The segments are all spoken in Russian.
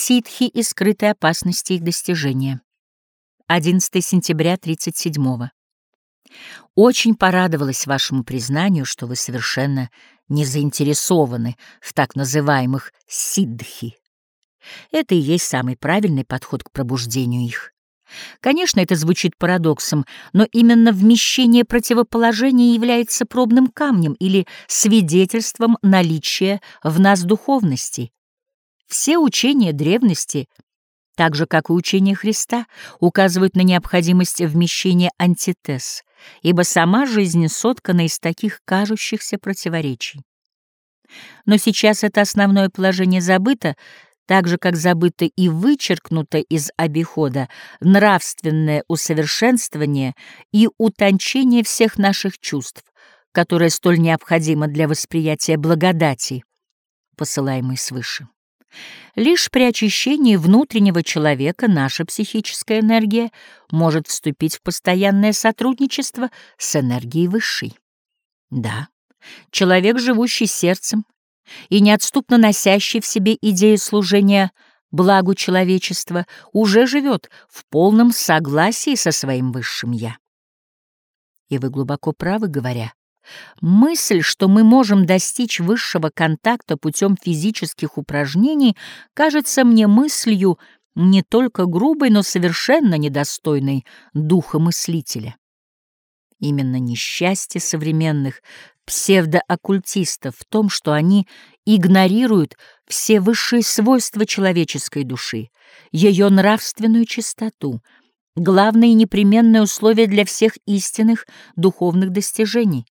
Ситхи и скрытые опасности их достижения. 11 сентября 37 -го. Очень порадовалась вашему признанию, что вы совершенно не заинтересованы в так называемых сиддхи. Это и есть самый правильный подход к пробуждению их. Конечно, это звучит парадоксом, но именно вмещение противоположений является пробным камнем или свидетельством наличия в нас духовности. Все учения древности, так же как и учение Христа, указывают на необходимость вмещения антитез, ибо сама жизнь соткана из таких кажущихся противоречий. Но сейчас это основное положение забыто, так же, как забыто и вычеркнуто из обихода нравственное усовершенствование и утончение всех наших чувств, которое столь необходимо для восприятия благодати, посылаемой свыше. Лишь при очищении внутреннего человека наша психическая энергия может вступить в постоянное сотрудничество с энергией высшей. Да, человек, живущий сердцем, и неотступно носящий в себе идею служения благу человечества, уже живет в полном согласии со своим высшим «я». И вы глубоко правы, говоря, мысль, что мы можем достичь высшего контакта путем физических упражнений, кажется мне мыслью не только грубой, но совершенно недостойной духа мыслителя. Именно несчастье современных псевдооккультистов в том, что они игнорируют все высшие свойства человеческой души, ее нравственную чистоту, главное и непременное условие для всех истинных духовных достижений.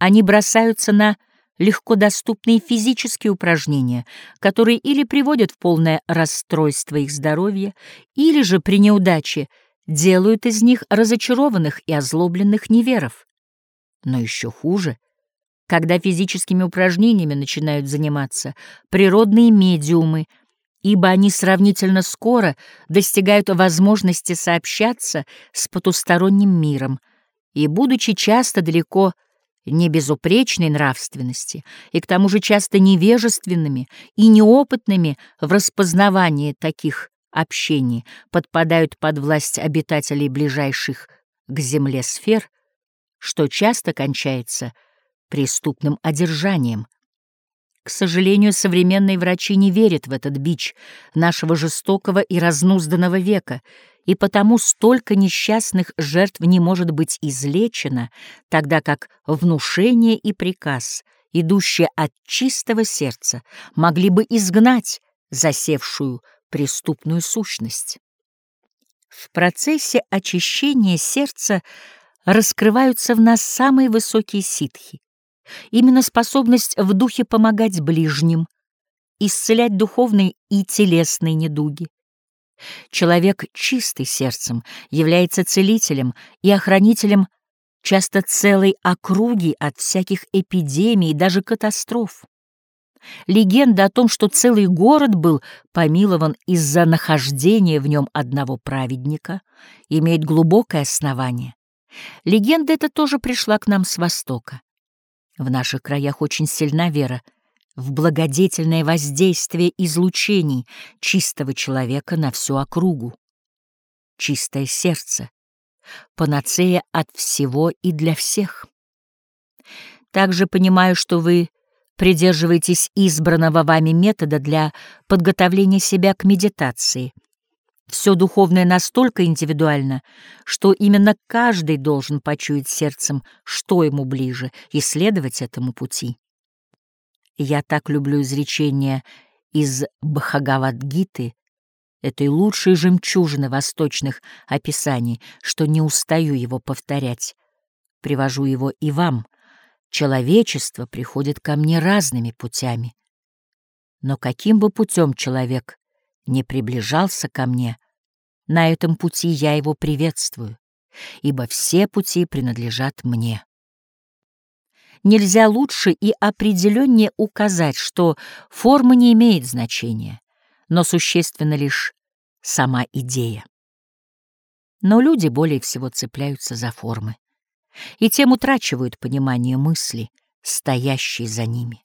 Они бросаются на легко доступные физические упражнения, которые или приводят в полное расстройство их здоровья, или же при неудаче делают из них разочарованных и озлобленных неверов. Но еще хуже — когда физическими упражнениями начинают заниматься природные медиумы, ибо они сравнительно скоро достигают возможности сообщаться с потусторонним миром и, будучи часто далеко не безупречной нравственности и к тому же часто невежественными и неопытными в распознавании таких общений, подпадают под власть обитателей ближайших к Земле сфер, что часто кончается – преступным одержанием. К сожалению, современные врачи не верят в этот бич нашего жестокого и разнузданного века, и потому столько несчастных жертв не может быть излечено, тогда как внушение и приказ, идущие от чистого сердца, могли бы изгнать засевшую преступную сущность. В процессе очищения сердца раскрываются в нас самые высокие ситхи. Именно способность в духе помогать ближним, исцелять духовные и телесные недуги. Человек чистый сердцем является целителем и охранителем часто целой округи от всяких эпидемий и даже катастроф. Легенда о том, что целый город был помилован из-за нахождения в нем одного праведника, имеет глубокое основание. Легенда эта тоже пришла к нам с Востока. В наших краях очень сильна вера в благодетельное воздействие излучений чистого человека на всю округу. Чистое сердце — панацея от всего и для всех. Также понимаю, что вы придерживаетесь избранного вами метода для подготовления себя к медитации — все духовное настолько индивидуально, что именно каждый должен почуять сердцем, что ему ближе, и следовать этому пути. Я так люблю изречение из Бхагавадгиты, этой лучшей жемчужины восточных описаний, что не устаю его повторять. Привожу его и вам. Человечество приходит ко мне разными путями. Но каким бы путем человек не приближался ко мне, на этом пути я его приветствую, ибо все пути принадлежат мне. Нельзя лучше и определеннее указать, что форма не имеет значения, но существенно лишь сама идея. Но люди более всего цепляются за формы, и тем утрачивают понимание мысли, стоящей за ними.